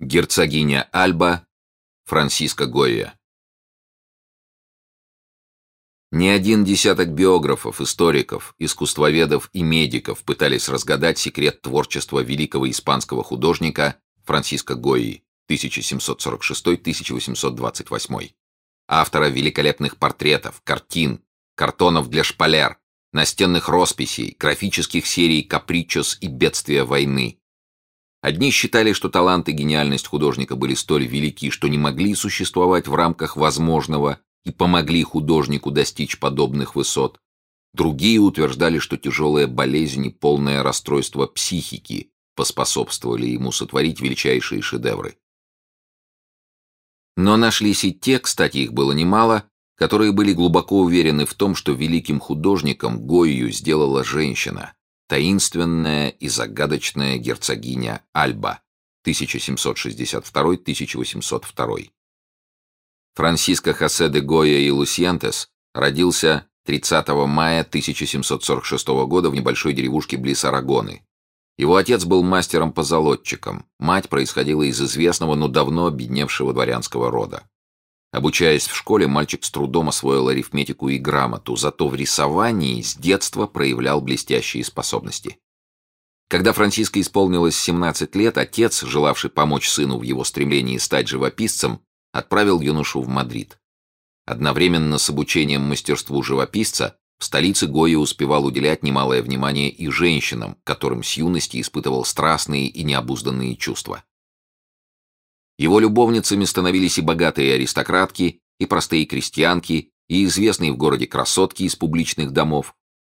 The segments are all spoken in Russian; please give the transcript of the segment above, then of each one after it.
Герцогиня Альба, Франциско Гойя. Не один десяток биографов, историков, искусствоведов и медиков пытались разгадать секрет творчества великого испанского художника Франциско Гойи 1746-1828, автора великолепных портретов, картин, картонов для шпалер, настенных росписей, графических серий «Капричос» и «Бедствия войны», Одни считали, что талант и гениальность художника были столь велики, что не могли существовать в рамках возможного и помогли художнику достичь подобных высот. Другие утверждали, что тяжелая болезнь и полное расстройство психики поспособствовали ему сотворить величайшие шедевры. Но нашлись и те, кстати, их было немало, которые были глубоко уверены в том, что великим художником Гойю сделала женщина – Таинственная и загадочная герцогиня Альба, 1762-1802. Франсиско Хосе де Гоя и Лусьентес родился 30 мая 1746 года в небольшой деревушке близ Арагоны. Его отец был мастером-позолотчиком, мать происходила из известного, но давно обедневшего дворянского рода. Обучаясь в школе, мальчик с трудом освоил арифметику и грамоту, зато в рисовании с детства проявлял блестящие способности. Когда Франциско исполнилось 17 лет, отец, желавший помочь сыну в его стремлении стать живописцем, отправил юношу в Мадрид. Одновременно с обучением мастерству живописца в столице Гои успевал уделять немалое внимание и женщинам, которым с юности испытывал страстные и необузданные чувства. Его любовницами становились и богатые аристократки, и простые крестьянки, и известные в городе красотки из публичных домов.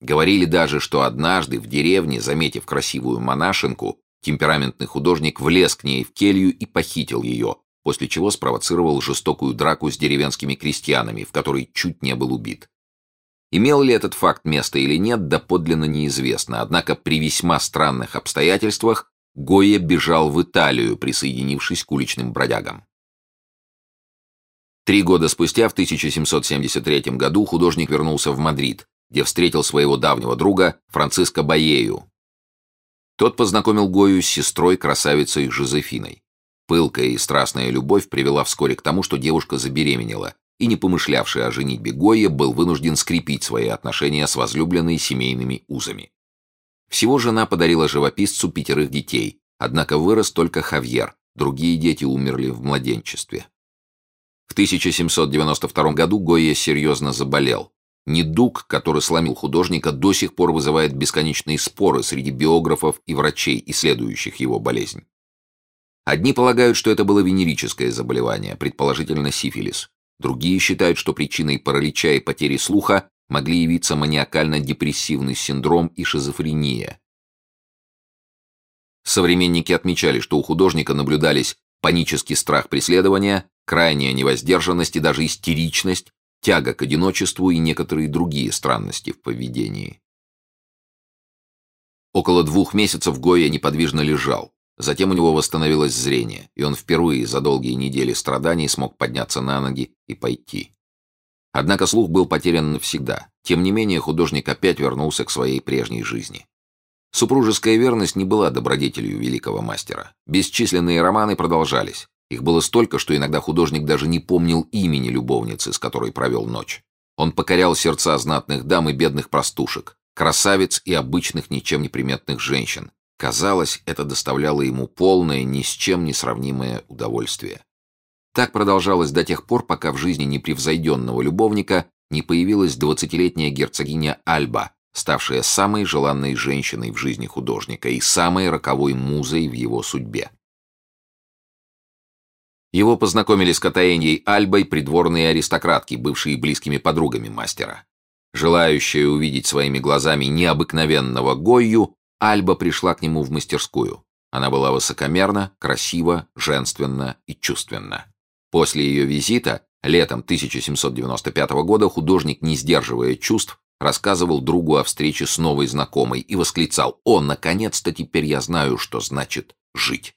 Говорили даже, что однажды в деревне, заметив красивую монашенку, темпераментный художник влез к ней в келью и похитил ее, после чего спровоцировал жестокую драку с деревенскими крестьянами, в которой чуть не был убит. Имел ли этот факт место или нет, доподлинно неизвестно, однако при весьма странных обстоятельствах Гойя бежал в Италию, присоединившись к уличным бродягам. Три года спустя, в 1773 году, художник вернулся в Мадрид, где встретил своего давнего друга Франциско Баею. Тот познакомил Гою с сестрой, красавицей Жозефиной. Пылкая и страстная любовь привела вскоре к тому, что девушка забеременела, и не помышлявший о женитьбе Гойя был вынужден скрепить свои отношения с возлюбленной семейными узами. Всего жена подарила живописцу пятерых детей, однако вырос только Хавьер, другие дети умерли в младенчестве. В 1792 году Гойя серьезно заболел. Недуг, который сломил художника, до сих пор вызывает бесконечные споры среди биографов и врачей, исследующих его болезнь. Одни полагают, что это было венерическое заболевание, предположительно сифилис. Другие считают, что причиной паралича и потери слуха могли явиться маниакально-депрессивный синдром и шизофрения. Современники отмечали, что у художника наблюдались панический страх преследования, крайняя невоздержанность и даже истеричность, тяга к одиночеству и некоторые другие странности в поведении. Около двух месяцев Гоя неподвижно лежал. Затем у него восстановилось зрение, и он впервые за долгие недели страданий смог подняться на ноги и пойти. Однако слух был потерян навсегда. Тем не менее, художник опять вернулся к своей прежней жизни. Супружеская верность не была добродетелью великого мастера. Бесчисленные романы продолжались. Их было столько, что иногда художник даже не помнил имени любовницы, с которой провел ночь. Он покорял сердца знатных дам и бедных простушек, красавиц и обычных ничем не приметных женщин. Казалось, это доставляло ему полное, ни с чем не сравнимое удовольствие. Так продолжалось до тех пор, пока в жизни непревзойденного любовника не появилась двадцатилетняя герцогиня Альба, ставшая самой желанной женщиной в жизни художника и самой роковой музой в его судьбе. Его познакомили с Катаэньей Альбой придворные аристократки, бывшие близкими подругами мастера. Желающая увидеть своими глазами необыкновенного Гойю, Альба пришла к нему в мастерскую. Она была высокомерна, красива, женственна и чувственна. После ее визита, летом 1795 года, художник, не сдерживая чувств, рассказывал другу о встрече с новой знакомой и восклицал «О, наконец-то теперь я знаю, что значит жить».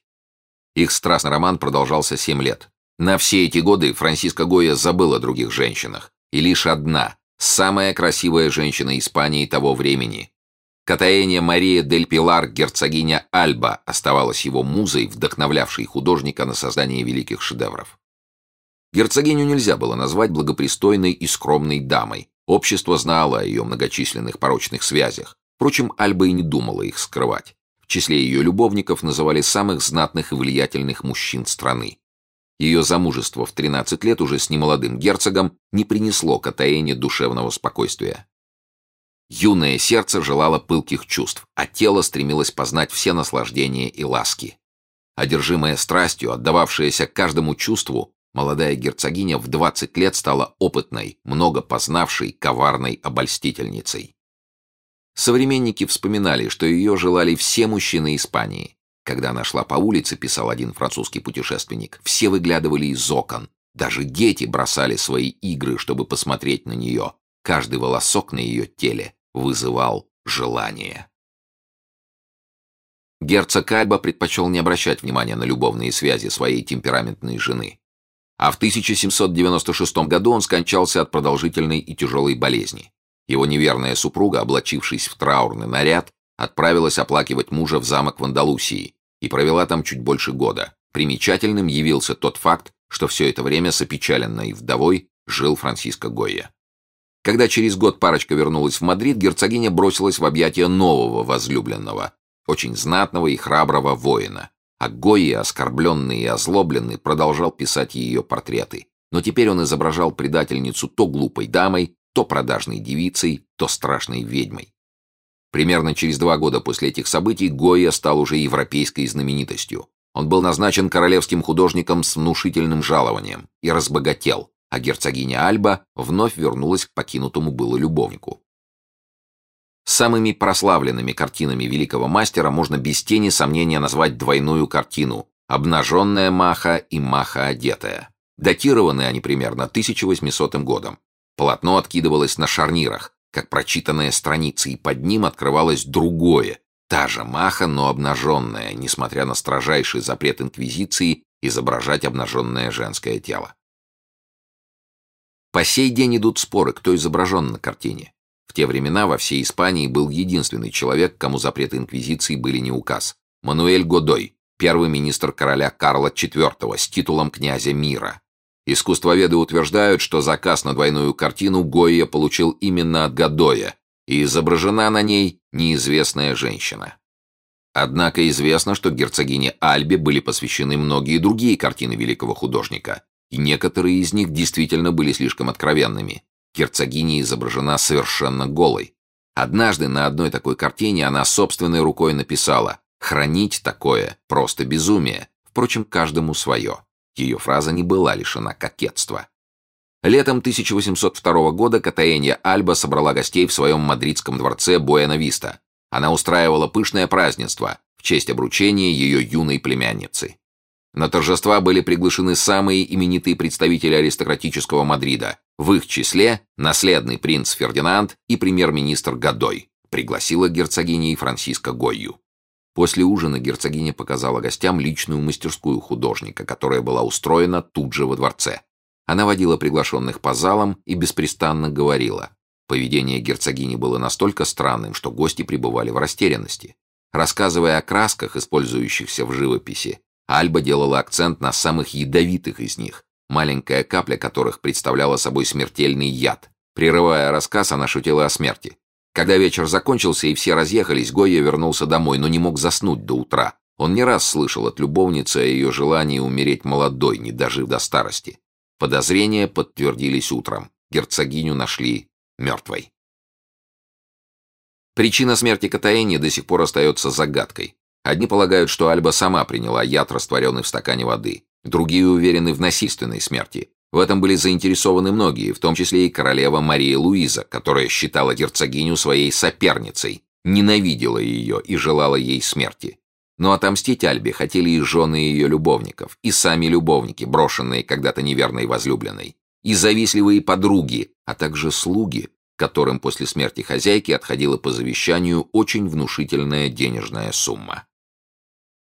Их страстный роман продолжался семь лет. На все эти годы Франсиско Гойя забыл о других женщинах, и лишь одна, самая красивая женщина Испании того времени, Катаэния Мария дель Пилар, герцогиня Альба, оставалась его музой, вдохновлявшей художника на создание великих шедевров. Герцогиню нельзя было назвать благопристойной и скромной дамой. Общество знало о ее многочисленных порочных связях. Впрочем, Альба и не думала их скрывать. В числе ее любовников называли самых знатных и влиятельных мужчин страны. Ее замужество в 13 лет уже с немолодым герцогом не принесло Катаэне душевного спокойствия. Юное сердце желало пылких чувств, а тело стремилось познать все наслаждения и ласки. Одержимая страстью, отдававшаяся каждому чувству, молодая герцогиня в 20 лет стала опытной, много познавшей, коварной обольстительницей. Современники вспоминали, что ее желали все мужчины Испании. Когда она шла по улице, писал один французский путешественник, все выглядывали из окон. Даже дети бросали свои игры, чтобы посмотреть на нее. Каждый волосок на ее теле вызывал желание. Герцог Альба предпочел не обращать внимания на любовные связи своей темпераментной жены. А в 1796 году он скончался от продолжительной и тяжелой болезни. Его неверная супруга, облачившись в траурный наряд, отправилась оплакивать мужа в замок в Андалусии и провела там чуть больше года. Примечательным явился тот факт, что все это время с опечаленной вдовой жил Франциско Гойя. Когда через год парочка вернулась в Мадрид, герцогиня бросилась в объятия нового возлюбленного, очень знатного и храброго воина. А Гойя, оскорбленный и озлобленный, продолжал писать ее портреты. Но теперь он изображал предательницу то глупой дамой, то продажной девицей, то страшной ведьмой. Примерно через два года после этих событий Гойя стал уже европейской знаменитостью. Он был назначен королевским художником с внушительным жалованием и разбогател, а герцогиня Альба вновь вернулась к покинутому было любовнику. Самыми прославленными картинами великого мастера можно без тени сомнения назвать двойную картину «Обнаженная Маха» и «Маха одетая». Датированы они примерно 1800 годом. Полотно откидывалось на шарнирах, как прочитанная страница, и под ним открывалось другое, та же Маха, но обнаженная, несмотря на строжайший запрет Инквизиции изображать обнаженное женское тело. По сей день идут споры, кто изображен на картине. В те времена во всей Испании был единственный человек, кому запреты Инквизиции были не указ. Мануэль Годой, первый министр короля Карла IV с титулом князя мира. Искусствоведы утверждают, что заказ на двойную картину Гойя получил именно от Годоя, и изображена на ней неизвестная женщина. Однако известно, что герцогине Альбе были посвящены многие другие картины великого художника, и некоторые из них действительно были слишком откровенными. Герцогиня изображена совершенно голой. Однажды на одной такой картине она собственной рукой написала «Хранить такое – просто безумие, впрочем, каждому свое». Ее фраза не была лишена кокетства. Летом 1802 года Катаэнья Альба собрала гостей в своем мадридском дворце Буэна-Виста. Она устраивала пышное празднество в честь обручения ее юной племянницы. На торжества были приглашены самые именитые представители аристократического Мадрида, в их числе наследный принц Фердинанд и премьер-министр Гадой, пригласила герцогиня и Франциско Гойю. После ужина герцогиня показала гостям личную мастерскую художника, которая была устроена тут же во дворце. Она водила приглашенных по залам и беспрестанно говорила. Поведение герцогини было настолько странным, что гости пребывали в растерянности. Рассказывая о красках, использующихся в живописи, Альба делала акцент на самых ядовитых из них, маленькая капля которых представляла собой смертельный яд. Прерывая рассказ, она шутила о смерти. Когда вечер закончился и все разъехались, Гойя вернулся домой, но не мог заснуть до утра. Он не раз слышал от любовницы о ее желании умереть молодой, не дожив до старости. Подозрения подтвердились утром. Герцогиню нашли мертвой. Причина смерти Катаэни до сих пор остается загадкой. Одни полагают, что Альба сама приняла яд, растворенный в стакане воды. Другие уверены в насильственной смерти. В этом были заинтересованы многие, в том числе и королева Мария Луиза, которая считала герцогиню своей соперницей, ненавидела ее и желала ей смерти. Но отомстить Альбе хотели и жены ее любовников, и сами любовники, брошенные когда-то неверной возлюбленной, и завистливые подруги, а также слуги, которым после смерти хозяйки отходила по завещанию очень внушительная денежная сумма.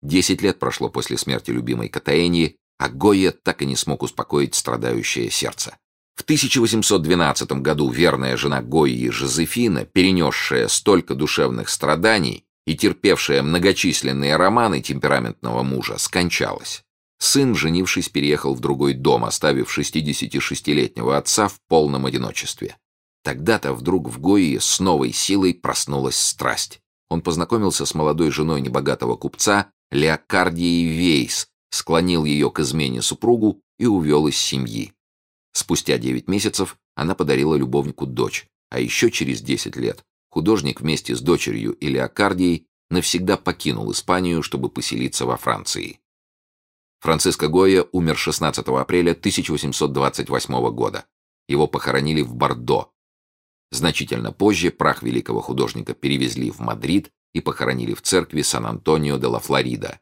Десять лет прошло после смерти любимой Катаэнии, а Гойя так и не смог успокоить страдающее сердце. В 1812 году верная жена Гойи Жозефина, перенесшая столько душевных страданий и терпевшая многочисленные романы темпераментного мужа, скончалась. Сын, женившись, переехал в другой дом, оставив 66-летнего отца в полном одиночестве. Тогда-то вдруг в Гои с новой силой проснулась страсть. Он познакомился с молодой женой небогатого купца Леокардией Вейс, склонил ее к измене супругу и увел из семьи. Спустя 9 месяцев она подарила любовнику дочь, а еще через 10 лет художник вместе с дочерью и Леокардией навсегда покинул Испанию, чтобы поселиться во Франции. Франциско Гойя умер 16 апреля 1828 года. Его похоронили в Бордо. Значительно позже прах великого художника перевезли в Мадрид и похоронили в церкви Сан-Антонио де ла Флорида,